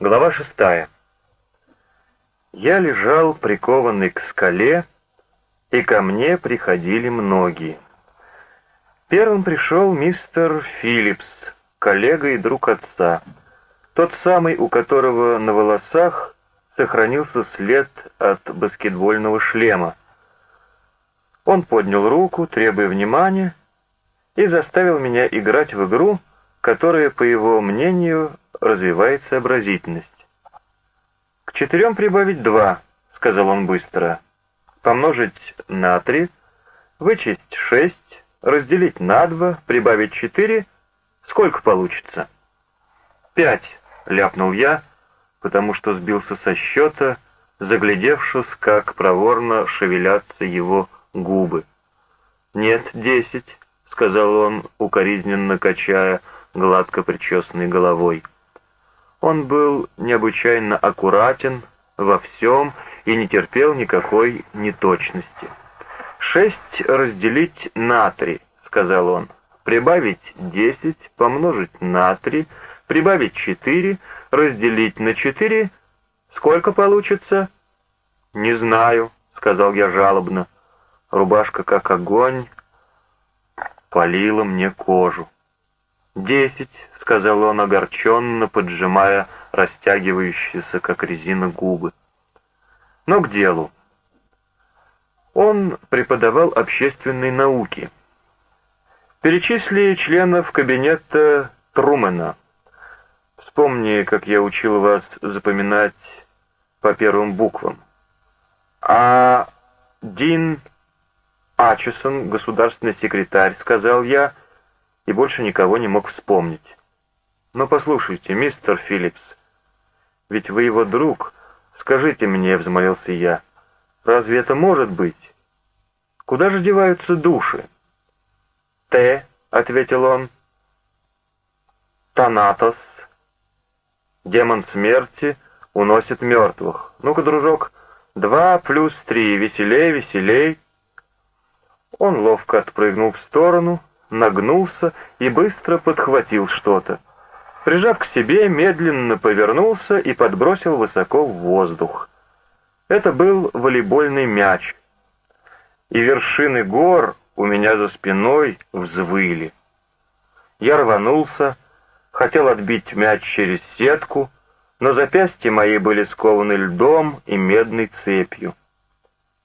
Глава шестая. Я лежал прикованный к скале, и ко мне приходили многие. Первым пришел мистер Филлипс, коллега и друг отца, тот самый, у которого на волосах сохранился след от баскетбольного шлема. Он поднял руку, требуя внимания, и заставил меня играть в игру, которая, по его мнению, развивает сообразительность. «К четырем прибавить два», — сказал он быстро. «Помножить на три, вычесть шесть, разделить на два, прибавить четыре. Сколько получится?» «Пять», — ляпнул я, потому что сбился со счета, заглядевшись, как проворно шевелятся его губы. «Нет, десять», — сказал он, укоризненно качая гладко причесанной головой. Он был необычайно аккуратен во всем и не терпел никакой неточности. «Шесть разделить на три», — сказал он. «Прибавить десять, помножить на три, прибавить четыре, разделить на четыре. Сколько получится?» «Не знаю», — сказал я жалобно. Рубашка, как огонь, полила мне кожу. «Десять», — сказал он огорченно, поджимая растягивающиеся, как резина, губы. Но к делу. Он преподавал общественные науки. Перечисли членов кабинета Трумэна. Вспомни, как я учил вас запоминать по первым буквам. А Дин Ачесон, государственный секретарь, сказал я, — и больше никого не мог вспомнить. «Но послушайте, мистер Филлипс, ведь вы его друг. Скажите мне, — взмолился я, — разве это может быть? Куда же деваются души?» «Т», — ответил он, — «Танатос, демон смерти, уносит мертвых. Ну-ка, дружок, два плюс три, веселей, веселей». Он ловко отпрыгнул в сторону, нагнулся и быстро подхватил что-то. Прижав к себе, медленно повернулся и подбросил высоко в воздух. Это был волейбольный мяч. И вершины гор у меня за спиной взвыли. Я рванулся, хотел отбить мяч через сетку, но запястья мои были скованы льдом и медной цепью.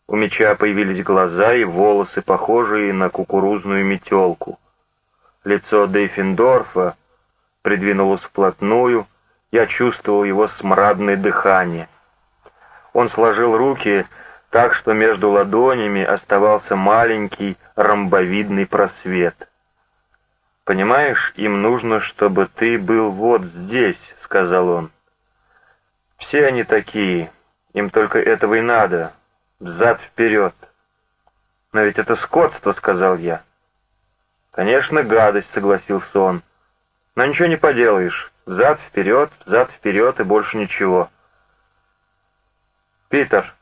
У меча появились глаза и волосы, похожие на кукурузную метелку. Лицо Дейфендорфа придвинулось вплотную, я чувствовал его смрадное дыхание. Он сложил руки так, что между ладонями оставался маленький ромбовидный просвет. «Понимаешь, им нужно, чтобы ты был вот здесь», — сказал он. «Все они такие, им только этого и надо, взад-вперед». «Но ведь это скотство», — сказал я. «Конечно, гадость», — согласился он. «Но ничего не поделаешь. Взад-вперед, взад-вперед и больше ничего». «Питер,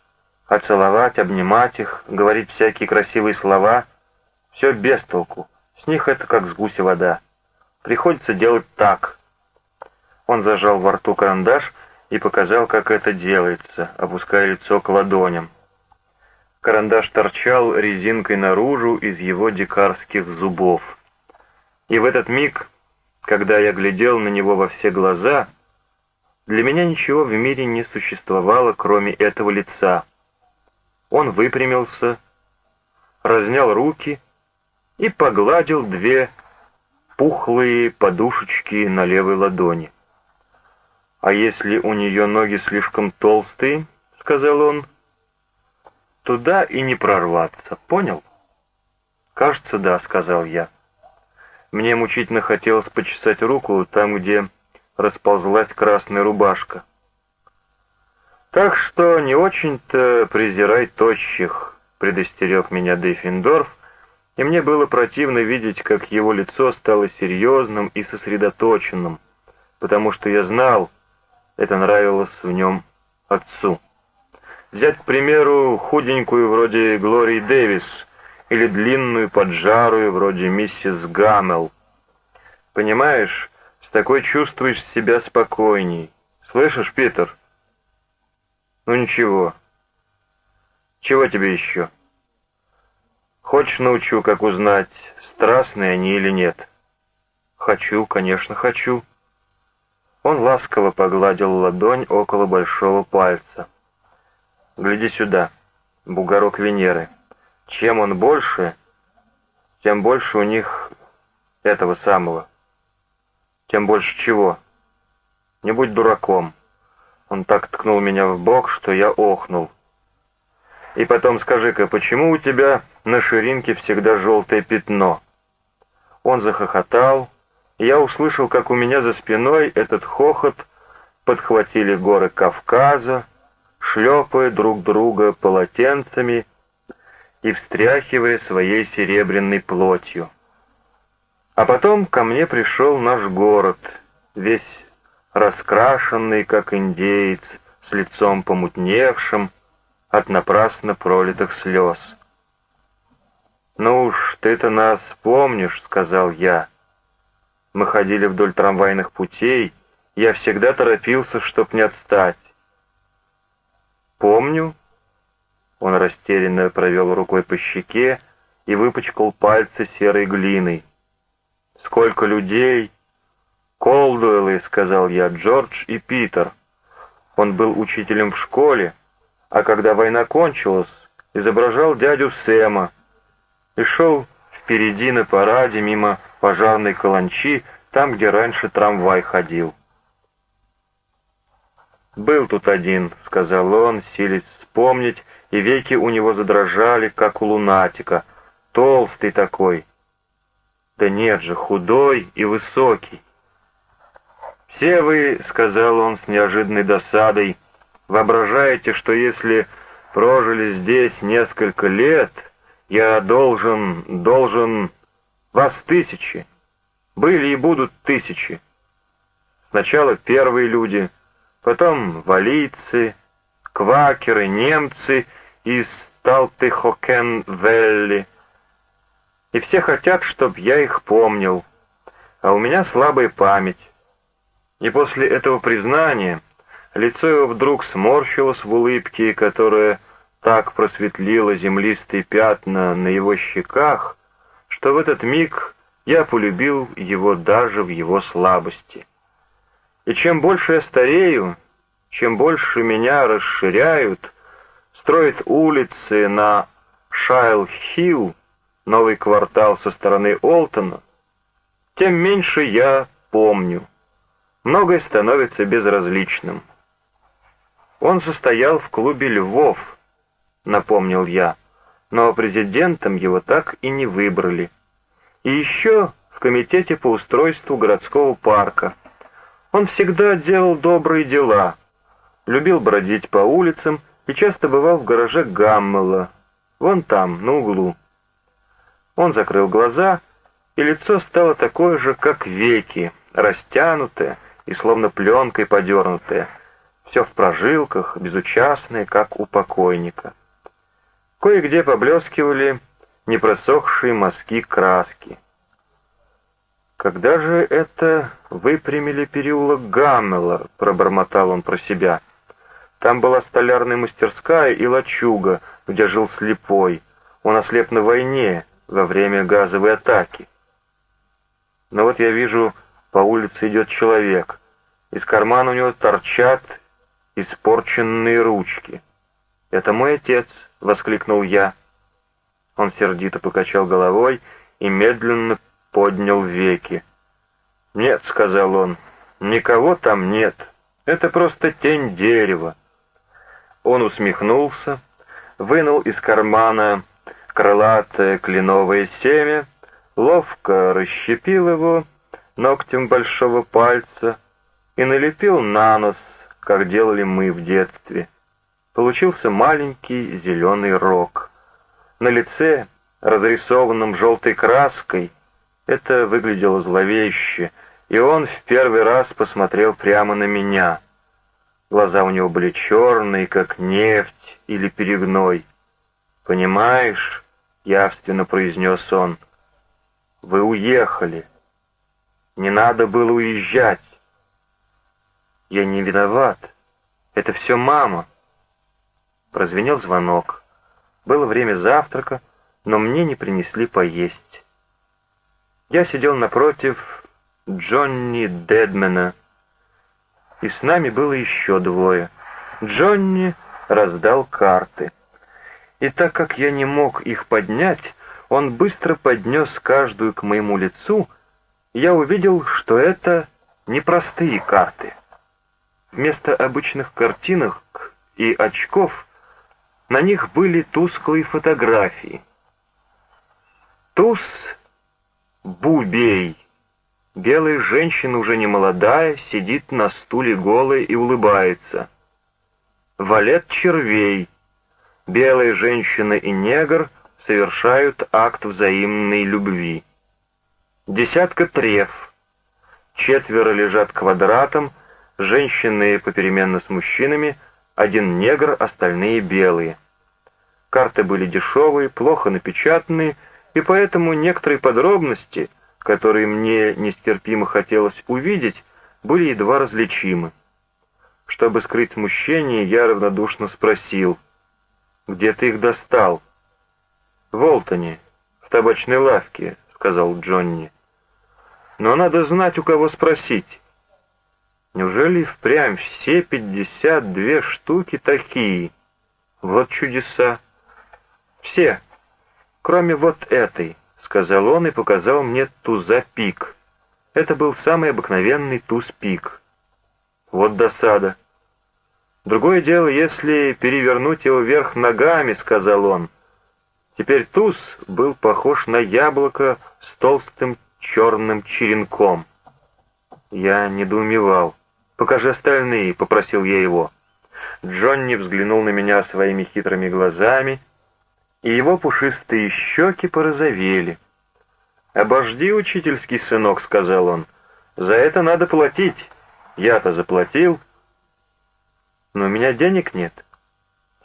оцеловать, обнимать их, говорить всякие красивые слова — все без толку. С них это как с гуся вода. Приходится делать так». Он зажал во рту карандаш и показал, как это делается, опуская лицо к ладоням. Карандаш торчал резинкой наружу из его дикарских зубов. И в этот миг, когда я глядел на него во все глаза, для меня ничего в мире не существовало, кроме этого лица. Он выпрямился, разнял руки и погладил две пухлые подушечки на левой ладони. «А если у нее ноги слишком толстые?» — сказал он. Туда и не прорваться, понял? Кажется, да, сказал я. Мне мучительно хотелось почесать руку там, где расползлась красная рубашка. Так что не очень-то презирай тощих, предостерег меня Дейфендорф, и мне было противно видеть, как его лицо стало серьезным и сосредоточенным, потому что я знал, это нравилось в нем отцу. Взять, к примеру, худенькую вроде Глории Дэвис или длинную поджарую вроде миссис Гаммел. Понимаешь, с такой чувствуешь себя спокойней, Слышишь, Питер? Ну ничего. Чего тебе еще? Хочешь научу, как узнать, страстные они или нет? Хочу, конечно, хочу. Он ласково погладил ладонь около большого пальца. Гляди сюда, бугорок Венеры. Чем он больше, тем больше у них этого самого. Тем больше чего? Не будь дураком. Он так ткнул меня в бок, что я охнул. И потом скажи-ка, почему у тебя на ширинке всегда желтое пятно?» Он захохотал, и я услышал, как у меня за спиной этот хохот подхватили горы Кавказа, шлепая друг друга полотенцами и встряхивая своей серебряной плотью. А потом ко мне пришел наш город, весь раскрашенный, как индеец, с лицом помутневшим от напрасно пролитых слез. «Ну уж, ты-то нас помнишь», — сказал я. Мы ходили вдоль трамвайных путей, я всегда торопился, чтоб не отстать. «Помню». Он растерянно провел рукой по щеке и выпачкал пальцы серой глиной. «Сколько людей!» «Колдуэллы», — сказал я, — «Джордж и Питер». Он был учителем в школе, а когда война кончилась, изображал дядю Сэма и шел впереди на параде мимо пожарной каланчи, там, где раньше трамвай ходил. «Был тут один», — сказал он, силясь вспомнить, и веки у него задрожали, как у лунатика, толстый такой. Да нет же, худой и высокий. «Все вы, — сказал он с неожиданной досадой, — воображаете, что если прожили здесь несколько лет, я должен, должен... Вас тысячи. Были и будут тысячи. Сначала первые люди, потом валийцы, квакеры, немцы из Талтыхокен-Велли. И все хотят, чтоб я их помнил, а у меня слабая память. И после этого признания лицо его вдруг сморщилось в улыбке, которая так просветлила землистые пятна на его щеках, что в этот миг я полюбил его даже в его слабости. И чем больше я старею, чем больше меня расширяют, строят улицы на Шайл-Хилл, новый квартал со стороны Олтона, тем меньше я помню многое становится безразличным. Он состоял в клубе «Львов», напомнил я, но президентом его так и не выбрали. И еще в комитете по устройству городского парка. Он всегда делал добрые дела, любил бродить по улицам и часто бывал в гараже Гаммела, вон там, на углу. Он закрыл глаза, и лицо стало такое же, как веки, растянутое, и словно пленкой подернутые, все в прожилках, безучастные, как у покойника. Кое-где поблескивали непросохшие мазки краски. «Когда же это выпрямили переулок Гаммела?» — пробормотал он про себя. «Там была столярная мастерская и лачуга, где жил слепой. Он ослеп на войне во время газовой атаки. Но вот я вижу по улице идет человек. Из кармана у него торчат испорченные ручки. «Это мой отец!» — воскликнул я. Он сердито покачал головой и медленно поднял веки. «Нет», — сказал он, — «никого там нет. Это просто тень дерева». Он усмехнулся, вынул из кармана крылатое кленовое семя, ловко расщепил его ногтем большого пальца и налепил на нос, как делали мы в детстве. Получился маленький зеленый рог. На лице, разрисованном желтой краской, это выглядело зловеще, и он в первый раз посмотрел прямо на меня. Глаза у него были черные, как нефть или перегной. «Понимаешь?» — явственно произнес он. «Вы уехали. Не надо было уезжать. Я не виноват. Это все мама. Прозвенел звонок. Было время завтрака, но мне не принесли поесть. Я сидел напротив Джонни Дедмена, и с нами было еще двое. Джонни раздал карты. И так как я не мог их поднять, он быстро поднес каждую к моему лицу, и я увидел, что это непростые карты. Вместо обычных картинок и очков на них были тусклые фотографии. Туз Бубей. Белая женщина, уже не молодая, сидит на стуле голая и улыбается. Валет червей. Белая женщина и негр совершают акт взаимной любви. Десятка треф. Четверо лежат квадратом, женщины попеременно с мужчинами, один негр, остальные белые. Карты были дешевые, плохо напечатанные, и поэтому некоторые подробности, которые мне нестерпимо хотелось увидеть, были едва различимы. Чтобы скрыть смущение, я равнодушно спросил, «Где ты их достал?» «В Олтоне, в табачной лавке», — сказал Джонни. «Но надо знать, у кого спросить». Неужели впрямь все пятьдесят две штуки такие? Вот чудеса. Все, кроме вот этой, сказал он и показал мне туза-пик. Это был самый обыкновенный туз-пик. Вот досада. Другое дело, если перевернуть его вверх ногами, сказал он. Теперь туз был похож на яблоко с толстым черным черенком. Я недоумевал. «Покажи остальные», — попросил я его. Джонни взглянул на меня своими хитрыми глазами, и его пушистые щеки порозовели. «Обожди, учительский сынок», — сказал он, — «за это надо платить. Я-то заплатил». «Но у меня денег нет.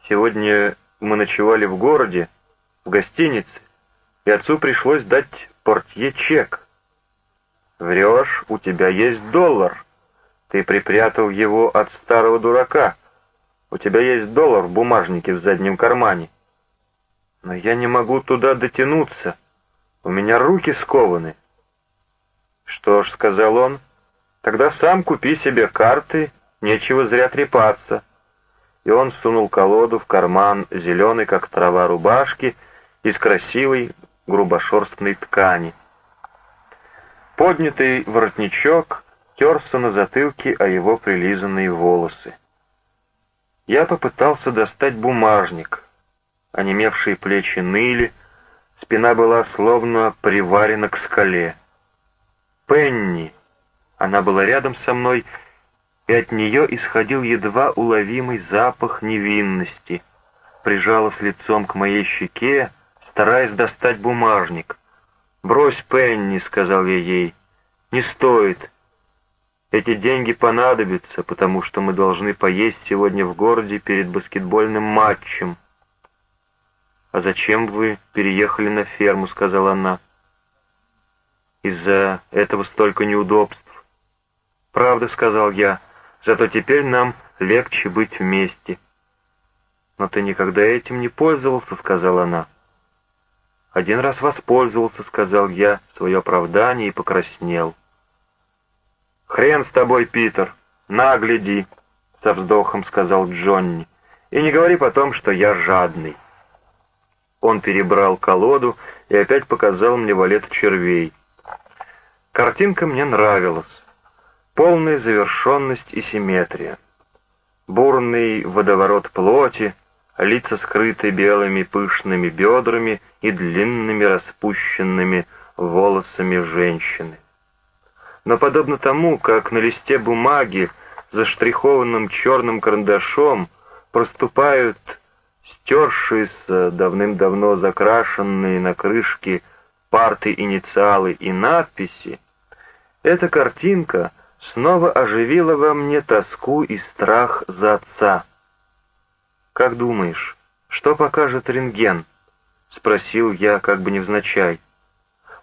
Сегодня мы ночевали в городе, в гостинице, и отцу пришлось дать портье чек». «Врешь, у тебя есть доллар». Ты припрятал его от старого дурака. У тебя есть доллар в бумажнике в заднем кармане. Но я не могу туда дотянуться. У меня руки скованы. Что ж, сказал он, тогда сам купи себе карты, нечего зря трепаться. И он сунул колоду в карман зеленой, как трава рубашки, из красивой грубошерстной ткани. Поднятый воротничок терся на затылке о его прилизанные волосы. Я попытался достать бумажник. Онемевшие плечи ныли, спина была словно приварена к скале. Пенни! Она была рядом со мной, и от нее исходил едва уловимый запах невинности. Прижалась лицом к моей щеке, стараясь достать бумажник. «Брось, Пенни», — сказал я ей, — «не стоит». Эти деньги понадобятся, потому что мы должны поесть сегодня в городе перед баскетбольным матчем. «А зачем вы переехали на ферму?» — сказала она. «Из-за этого столько неудобств». «Правда», — сказал я, — «зато теперь нам легче быть вместе». «Но ты никогда этим не пользовался», — сказала она. «Один раз воспользовался», — сказал я, свое оправдание и покраснел. «Хрен с тобой, Питер, нагляди», — со вздохом сказал Джонни, «и не говори потом, что я жадный». Он перебрал колоду и опять показал мне валет червей. Картинка мне нравилась. Полная завершенность и симметрия. Бурный водоворот плоти, лица скрыты белыми пышными бедрами и длинными распущенными волосами женщины но подобно тому, как на листе бумаги, заштрихованном черным карандашом, проступают стершиеся, давным-давно закрашенные на крышке парты инициалы и надписи, эта картинка снова оживила во мне тоску и страх за отца. «Как думаешь, что покажет рентген?» — спросил я как бы невзначай.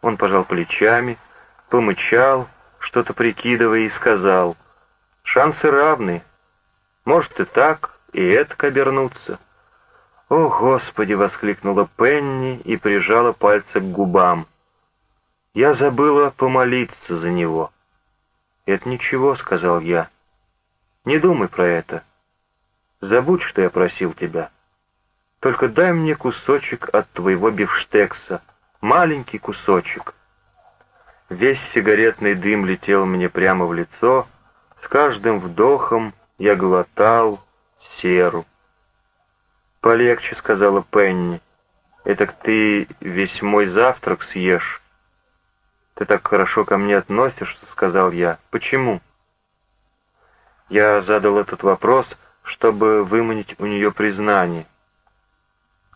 Он пожал плечами, помычал, что-то прикидывая, и сказал, Шансы равны. Может и так, и это обернуться. «О, Господи!» — воскликнула Пенни и прижала пальцы к губам. «Я забыла помолиться за него». «Это ничего», — сказал я. «Не думай про это. Забудь, что я просил тебя. Только дай мне кусочек от твоего бифштекса, маленький кусочек». Весь сигаретный дым летел мне прямо в лицо, с каждым вдохом я глотал серу. «Полегче», — сказала Пенни. «Этак ты весь мой завтрак съешь». «Ты так хорошо ко мне относишься», — сказал я. «Почему?» Я задал этот вопрос, чтобы выманить у нее признание.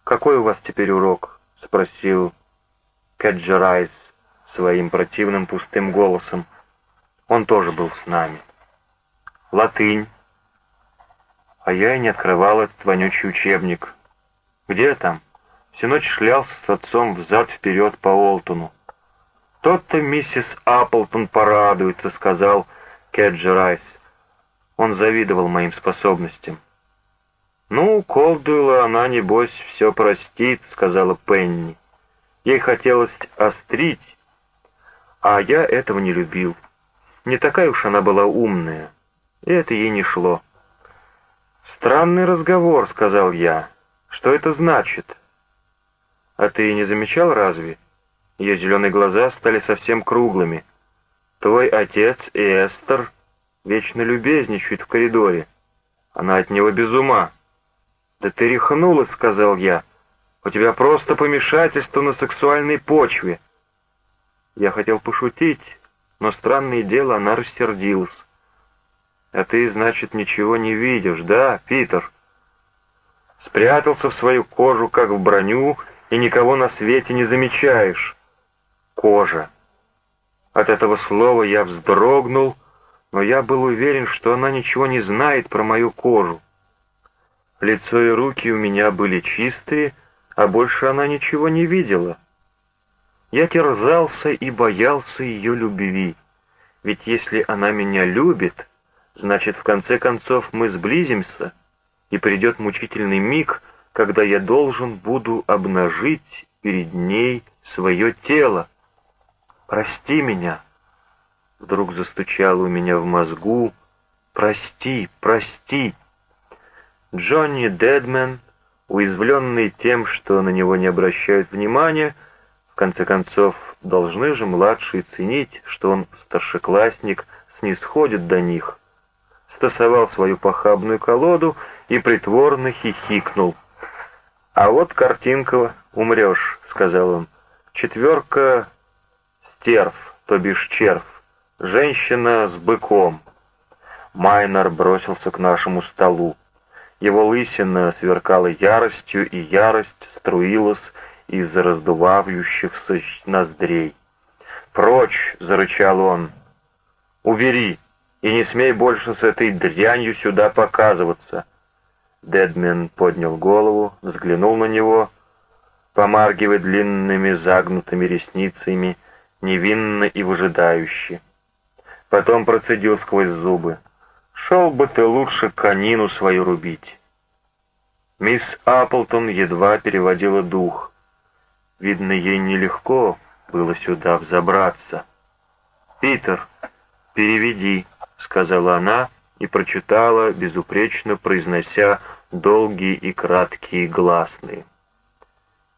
«Какой у вас теперь урок?» — спросил Кэджерайс своим противным пустым голосом. Он тоже был с нами. «Латынь». А я и не открывал этот вонючий учебник. Где там? Всю ночь шлялся с отцом взад-вперед по Олтону. «Тот-то миссис Апплтон порадуется», — сказал Кэджи Райс. Он завидовал моим способностям. «Ну, Колдуэлла она, небось, все простит», — сказала Пенни. Ей хотелось острить, а я этого не любил. Не такая уж она была умная, и это ей не шло. «Странный разговор», — сказал я. «Что это значит?» «А ты не замечал разве?» Ее зеленые глаза стали совсем круглыми. «Твой отец и Эстер вечно любезничают в коридоре. Она от него без ума». «Да ты рехнулась», — сказал я. «У тебя просто помешательство на сексуальной почве». Я хотел пошутить, но странное дело, она рассердилась. А ты, значит, ничего не видишь, да, Питер? Спрятался в свою кожу, как в броню, и никого на свете не замечаешь. Кожа. От этого слова я вздрогнул, но я был уверен, что она ничего не знает про мою кожу. Лицо и руки у меня были чистые, а больше она ничего не видела. Я терзался и боялся ее любви, ведь если она меня любит, Значит, в конце концов мы сблизимся, и придет мучительный миг, когда я должен буду обнажить перед ней свое тело. Прости меня. Вдруг застучало у меня в мозгу. Прости, прости. Джонни Дедмен, уязвленный тем, что на него не обращают внимания, в конце концов, должны же младшие ценить, что он старшеклассник, снисходит до них — стасовал свою похабную колоду и притворно хихикнул. «А вот картинка, умрешь», — сказал он. «Четверка стерв, то бишь червь, женщина с быком». Майнер бросился к нашему столу. Его лысина сверкала яростью, и ярость струилась из раздувающихся ноздрей. «Прочь!» — зарычал он. «Увери!» И не смей больше с этой дрянью сюда показываться». Дедмен поднял голову, взглянул на него, помаргивая длинными загнутыми ресницами, невинно и выжидающе. Потом процедил сквозь зубы. «Шел бы ты лучше конину свою рубить». Мисс Апплтон едва переводила дух. Видно, ей нелегко было сюда взобраться. «Питер, переведи», — сказала она и прочитала, безупречно произнося долгие и краткие гласные.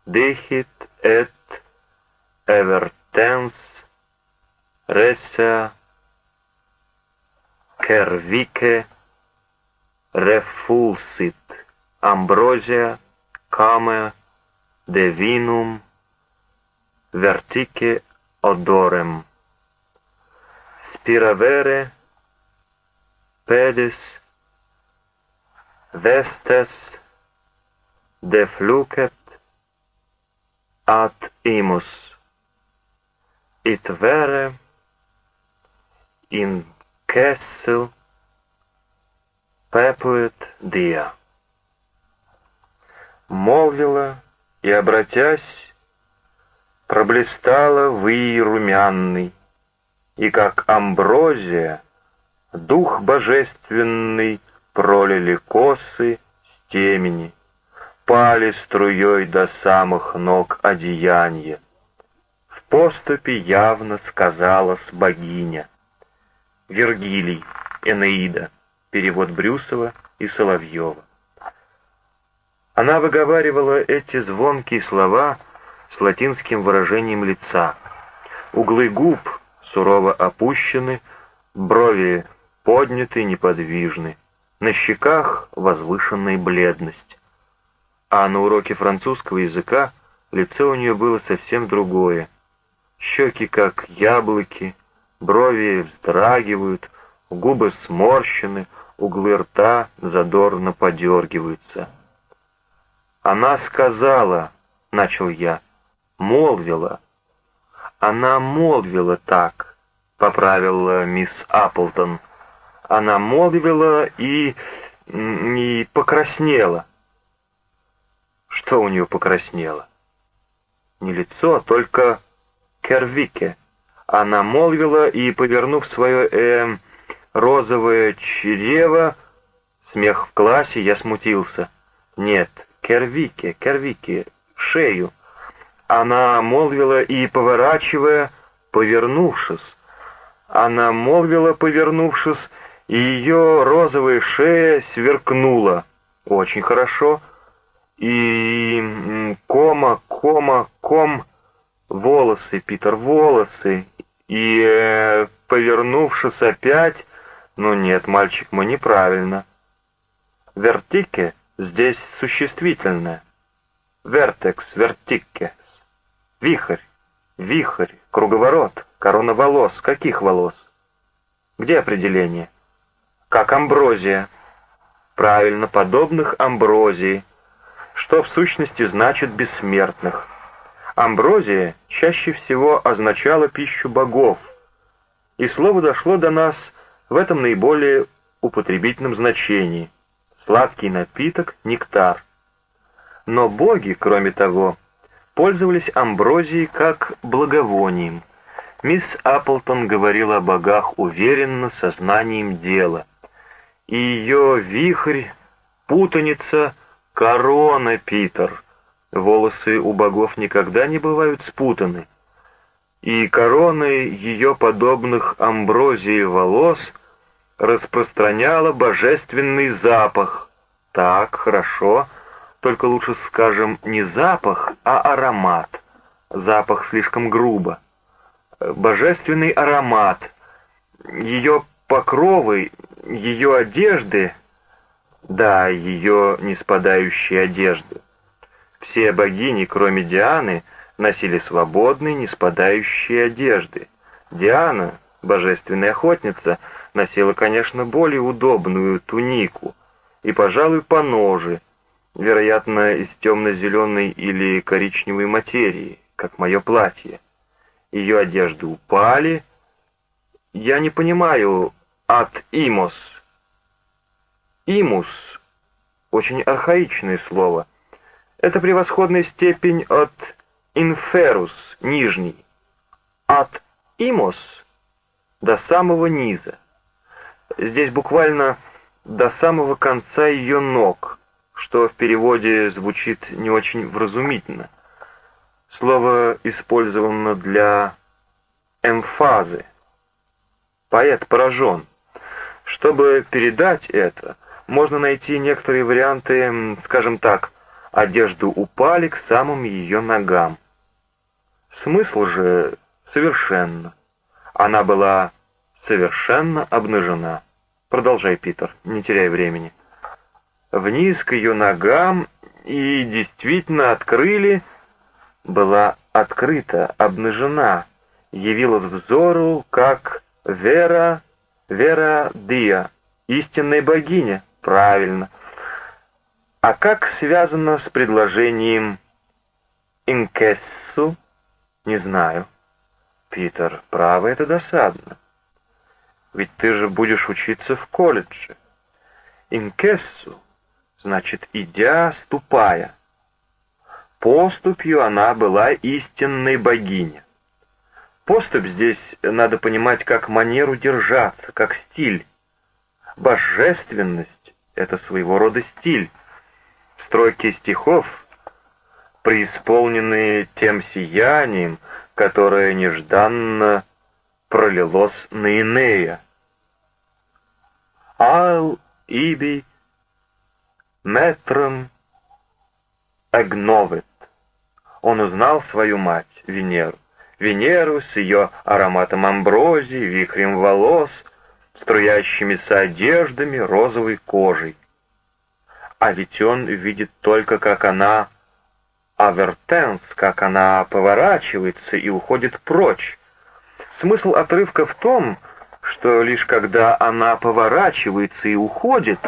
«Дехит эт эвертенс реса кервике рефулсит амброзия каме девинум вертике одорем спиравере pedis vestes deflucet ad imus it vere in kessel pepuit dia. Молвила и, обратясь, проблистала вы румяный, и как амброзия Дух божественный пролили косы с темени, Пали струей до самых ног одеяния. В поступе явно сказалась богиня. Вергилий, Энеида, перевод Брюсова и Соловьева. Она выговаривала эти звонкие слова с латинским выражением лица. Углы губ сурово опущены, брови подняты, неподвижны. На щеках возвышенная бледность. А на уроке французского языка лицо у нее было совсем другое. Щеки как яблоки, брови вздрагивают, губы сморщены, углы рта задорно подергиваются. «Она сказала», — начал я, — «молвила». «Она молвила так», — поправила мисс Апплтон. «Она молвила и... и покраснела». Что у нее покраснело? Не лицо, а только кервике. Она молвила и, повернув свое э, розовое чрево, смех в классе, я смутился. Нет, кервике, кервике, шею. Она молвила и, поворачивая, повернувшись. Она молвила, повернувшись, и ее розовая шея сверкнула. Очень хорошо. И кома, кома, ком, волосы, Питер, волосы. И, э, повернувшись опять, ну нет, мальчик мой, неправильно. Вертике здесь существительное. Вертекс, вертикке. Вихрь, вихрь, круговорот, корона волос. Каких волос? Где определение? Как амброзия. Правильно, подобных амброзии что в сущности значит бессмертных. Амброзия чаще всего означала пищу богов, и слово дошло до нас в этом наиболее употребительном значении. Сладкий напиток — нектар. Но боги, кроме того, пользовались амброзией как благовонием. Мисс Апплтон говорила о богах уверенно, сознанием дела. Ее вихрь, путаница — Корона, Питер. Волосы у богов никогда не бывают спутаны. И короной ее подобных амброзии волос распространяла божественный запах. Так, хорошо, только лучше скажем не запах, а аромат. Запах слишком грубо. Божественный аромат. Ее покровы, ее одежды да, ее неспадающие одежды. Все богини, кроме Дианы, носили свободные, неспадающие одежды. Диана, божественная охотница, носила, конечно, более удобную тунику и, пожалуй, поножи, вероятно, из темно-зеленой или коричневой материи, как мое платье. Ее одежды упали. Я не понимаю, от имос — Имус — очень архаичное слово. Это превосходная степень от инферус — нижний, от имос — до самого низа. Здесь буквально до самого конца ее ног, что в переводе звучит не очень вразумительно. Слово использовано для эмфазы. Поэт поражен. Чтобы передать это — можно найти некоторые варианты, скажем так, одежду упали к самым ее ногам. Смысл же совершенно. Она была совершенно обнажена. Продолжай, Питер, не теряй времени. Вниз к ее ногам и действительно открыли, была открыта, обнажена, явилась взору, как Вера, Вера Диа, истинная богиня. Правильно. А как связано с предложением «инкессу»? Не знаю. Питер, право, это досадно. Ведь ты же будешь учиться в колледже. «Инкессу» значит «идя, ступая». Поступью она была истинной богиня. Поступь здесь надо понимать как манеру держаться, как стиль, Божественность — это своего рода стиль. Строки стихов, преисполненные тем сиянием, которое нежданно пролилось на Инея. Ал иби метром агновет. Он узнал свою мать, Венеру. Венеру с ее ароматом амброзии, вихрем волос, струящимися одеждами, розовой кожей. А ведь он видит только, как она авертенс, как она поворачивается и уходит прочь. Смысл отрывка в том, что лишь когда она поворачивается и уходит,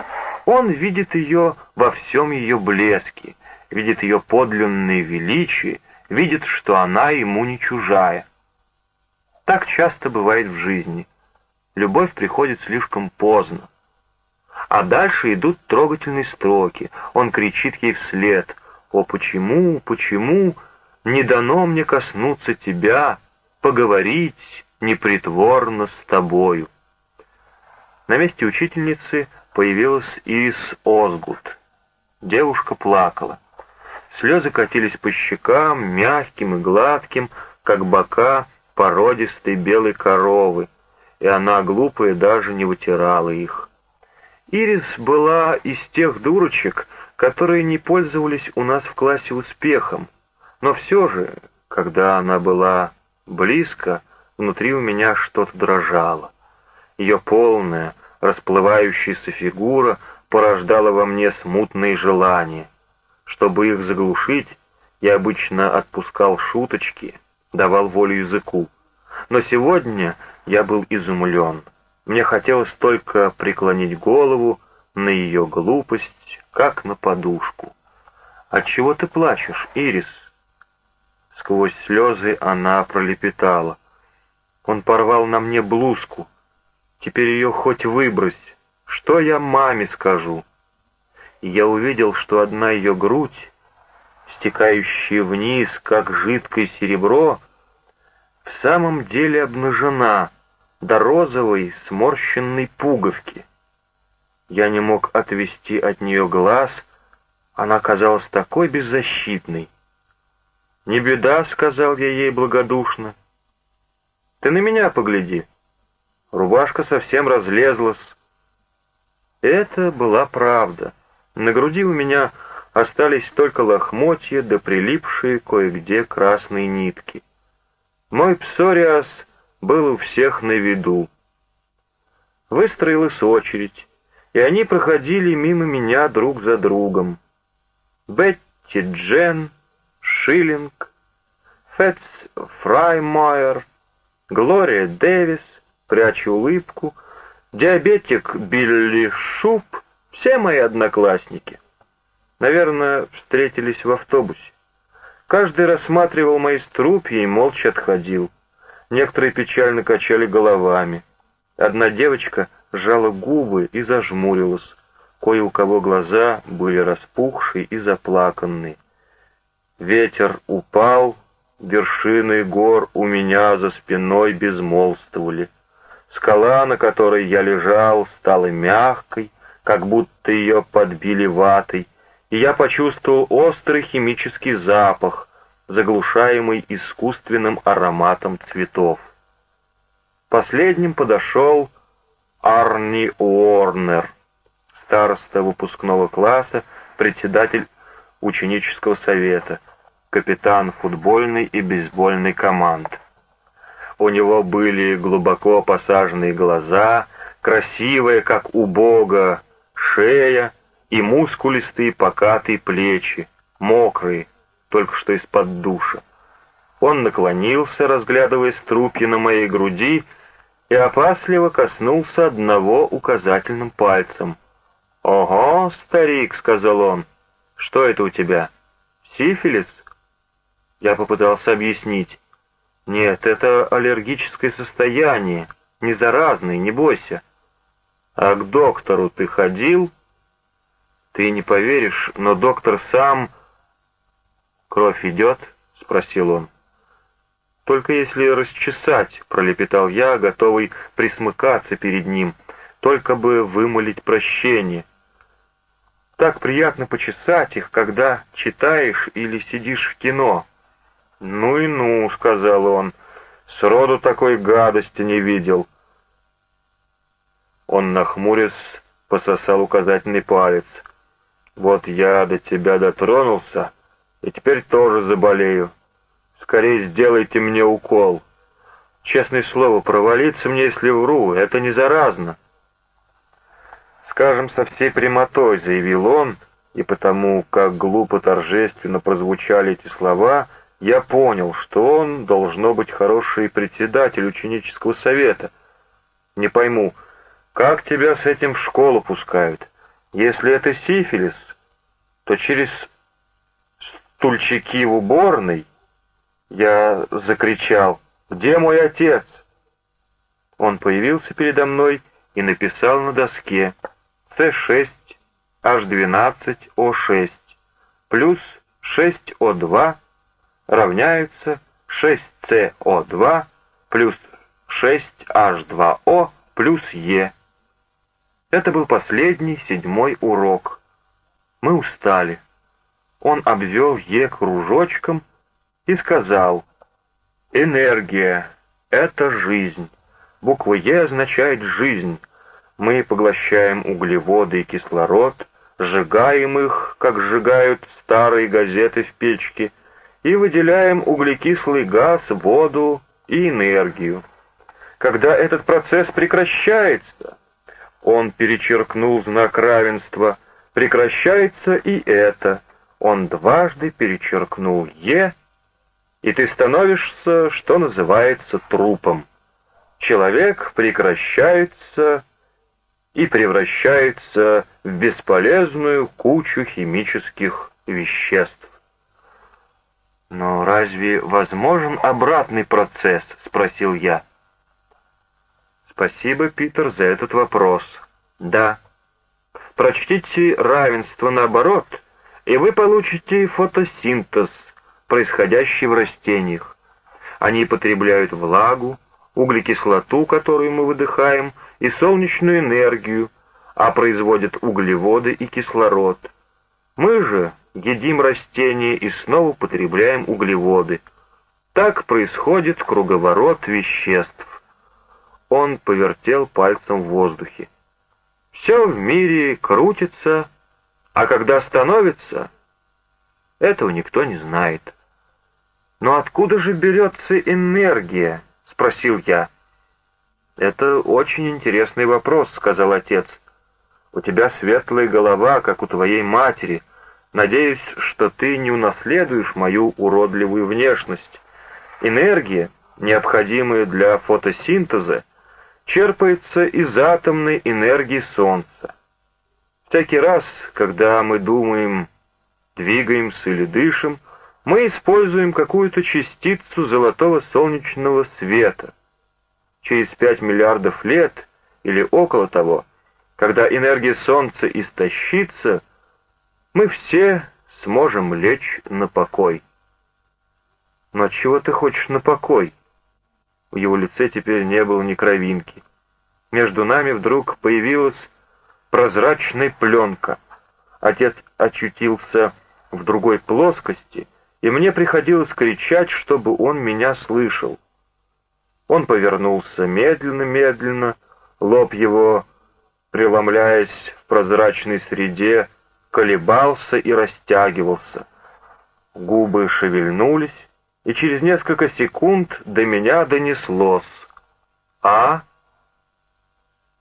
он видит ее во всем ее блеске, видит ее подлинное величие, видит, что она ему не чужая. Так часто бывает в жизни. Любовь приходит слишком поздно. А дальше идут трогательные строки. Он кричит ей вслед. «О, почему, почему не дано мне коснуться тебя, поговорить непритворно с тобою?» На месте учительницы появилась Ирис Озгут. Девушка плакала. Слезы катились по щекам, мягким и гладким, как бока породистой белой коровы, и она, глупая, даже не вытирала их. Ирис была из тех дурочек, которые не пользовались у нас в классе успехом, но все же, когда она была близко, внутри у меня что-то дрожало. Ее полная, расплывающаяся фигура порождала во мне смутные желания. Чтобы их заглушить, я обычно отпускал шуточки, давал волю языку. Но сегодня я был изумлен. Мне хотелось только преклонить голову на ее глупость, как на подушку. «Отчего ты плачешь, Ирис?» Сквозь слезы она пролепетала. Он порвал на мне блузку. Теперь ее хоть выбрось. Что я маме скажу? Я увидел, что одна ее грудь, стекающая вниз, как жидкое серебро, в самом деле обнажена до розовой сморщенной пуговки. Я не мог отвести от нее глаз, она казалась такой беззащитной. «Не беда», — сказал я ей благодушно. «Ты на меня погляди». Рубашка совсем разлезлась. Это была правда. На груди у меня остались только лохмотья да прилипшие кое-где красные нитки. Мой псориаз был у всех на виду. Выстроилась очередь, и они проходили мимо меня друг за другом. Бетти Джен, Шиллинг, Фетц Фраймайер, Глория Дэвис, пряча улыбку, диабетик Билли Шуп, все мои одноклассники. Наверное, встретились в автобусе. Каждый рассматривал мои струпья и молча отходил. Некоторые печально качали головами. Одна девочка сжала губы и зажмурилась. Кое у кого глаза были распухшие и заплаканные. Ветер упал, вершины гор у меня за спиной безмолвствовали. Скала, на которой я лежал, стала мягкой, как будто ее подбили ватой, и я почувствовал острый химический запах, заглушаемый искусственным ароматом цветов. Последним подошел Арни Уорнер, староста выпускного класса, председатель ученического совета, капитан футбольной и бейсбольной команд. У него были глубоко посаженные глаза, красивая, как у Бога, шея и мускулистые покатые плечи, мокрые, только что из-под душа. Он наклонился, разглядывая струпья на моей груди, и опасливо коснулся одного указательным пальцем. «Ого, старик», — сказал он, — «что это у тебя? Сифилис?» Я попытался объяснить. «Нет, это аллергическое состояние, не заразное, не бойся». «А к доктору ты ходил?» «Ты не поверишь, но доктор сам...» «Кровь идет?» — спросил он. «Только если расчесать», — пролепетал я, готовый присмыкаться перед ним. только бы вымолить прощение. Так приятно почесать их, когда читаешь или сидишь в кино. «Ну и ну», — сказал он, — «сроду такой гадости не видел». Он, нахмурясь, пососал указательный палец. «Вот я до тебя дотронулся, и теперь тоже заболею. Скорее сделайте мне укол. Честное слово, провалиться мне, если вру, это не заразно». «Скажем со всей прямотой», — заявил он, и потому, как глупо торжественно прозвучали эти слова, я понял, что он должно быть хороший председатель ученического совета. Не пойму, как тебя с этим в школу пускают? Если это сифилис, то через стульчики в уборной я закричал «Где мой отец?» Он появился передо мной и написал на доске С6H12O6 плюс 6O2 равняются 6CO2 плюс 6H2O плюс Е. Это был последний, седьмой урок. Мы устали. Он обвел Е кружочком и сказал, «Энергия — это жизнь. Буква Е означает «жизнь». Мы поглощаем углеводы и кислород, сжигаем их, как сжигают старые газеты в печке, и выделяем углекислый газ, воду и энергию. Когда этот процесс прекращается, он перечеркнул знак равенства, прекращается и это, он дважды перечеркнул «е», и ты становишься, что называется, трупом. Человек прекращается и превращается в бесполезную кучу химических веществ. «Но разве возможен обратный процесс?» — спросил я. Спасибо, Питер, за этот вопрос. Да. Прочтите равенство наоборот, и вы получите фотосинтез, происходящий в растениях. Они потребляют влагу, углекислоту, которую мы выдыхаем, и солнечную энергию, а производят углеводы и кислород. Мы же едим растения и снова потребляем углеводы. Так происходит круговорот веществ. Он повертел пальцем в воздухе. Все в мире крутится, а когда становится, этого никто не знает. «Но откуда же берется энергия?» — спросил я. «Это очень интересный вопрос», — сказал отец. «У тебя светлая голова, как у твоей матери. Надеюсь, что ты не унаследуешь мою уродливую внешность. Энергия, необходимая для фотосинтеза, черпается из атомной энергии Солнца. Всякий раз, когда мы думаем, двигаемся или дышим, мы используем какую-то частицу золотого солнечного света. Через 5 миллиардов лет или около того, когда энергия Солнца истощится, мы все сможем лечь на покой. Но чего ты хочешь на покой? В его лице теперь не было ни кровинки. Между нами вдруг появилась прозрачная пленка. Отец очутился в другой плоскости, и мне приходилось кричать, чтобы он меня слышал. Он повернулся медленно-медленно, лоб его, преломляясь в прозрачной среде, колебался и растягивался. Губы шевельнулись, и через несколько секунд до меня донеслось. «А?»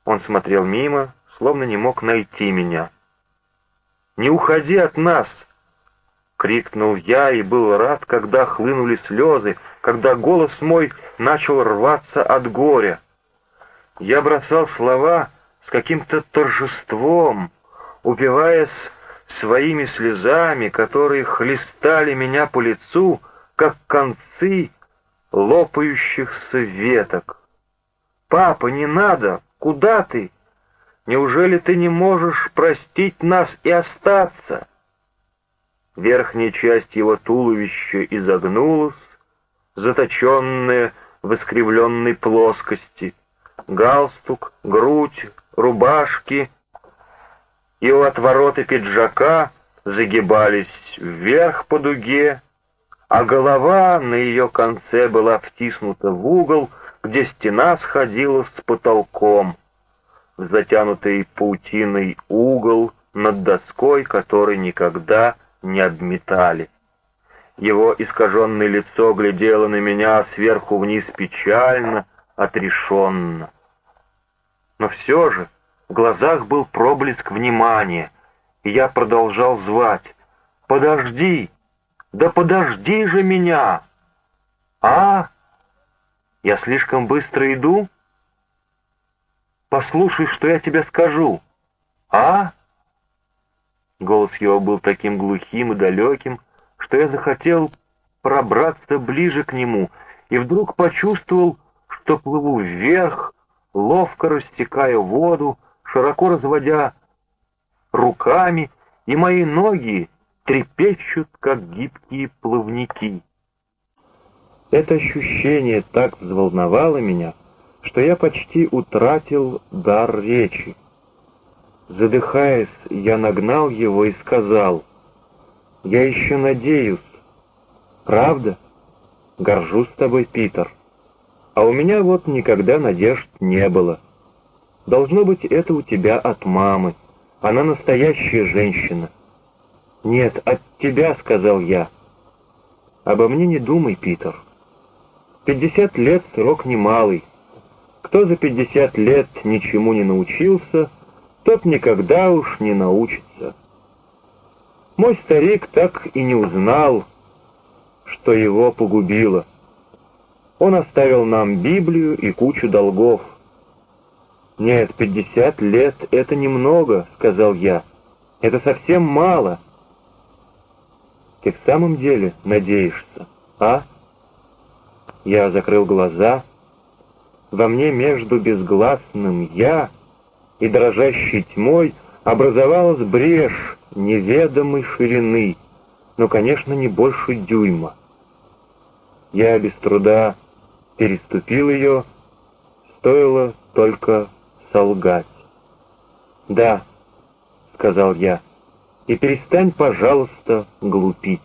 Он смотрел мимо, словно не мог найти меня. «Не уходи от нас!» — крикнул я и был рад, когда хлынули слезы, когда голос мой начал рваться от горя. Я бросал слова с каким-то торжеством, убиваясь своими слезами, которые хлестали меня по лицу, как концы лопающихся веток. «Папа, не надо! Куда ты? Неужели ты не можешь простить нас и остаться?» Верхняя часть его туловища изогнулась, заточенная в искривленной плоскости. Галстук, грудь, рубашки и у отворота пиджака загибались вверх по дуге, а голова на ее конце была втиснута в угол, где стена сходила с потолком, в затянутый паутиной угол над доской, который никогда не обметали. Его искаженное лицо глядело на меня сверху вниз печально, отрешенно. Но все же в глазах был проблеск внимания, и я продолжал звать. «Подожди! Да подожди же меня!» «А? Я слишком быстро иду?» «Послушай, что я тебе скажу!» «А?» Голос его был таким глухим и далеким, что я захотел пробраться ближе к нему и вдруг почувствовал, что плыву вверх, ловко растекая воду, широко разводя руками, и мои ноги трепещут, как гибкие плавники. Это ощущение так взволновало меня, что я почти утратил дар речи. Задыхаясь, я нагнал его и сказал, «Я еще надеюсь. Правда? Горжусь тобой, Питер. А у меня вот никогда надежд не было. Должно быть, это у тебя от мамы. Она настоящая женщина». «Нет, от тебя», — сказал я. «Обо мне не думай, Питер. Пятьдесят лет — срок немалый. Кто за пятьдесят лет ничему не научился — тот никогда уж не научится. Мой старик так и не узнал, что его погубило. Он оставил нам Библию и кучу долгов. «Нет, пятьдесят лет — это немного», — сказал я. «Это совсем мало». «Ты в самом деле надеешься, а?» Я закрыл глаза. Во мне между безгласным «я» и дрожащей тьмой образовалась брешь неведомой ширины, но, конечно, не больше дюйма. Я без труда переступил ее, стоило только солгать. «Да», — сказал я, — «и перестань, пожалуйста, глупить».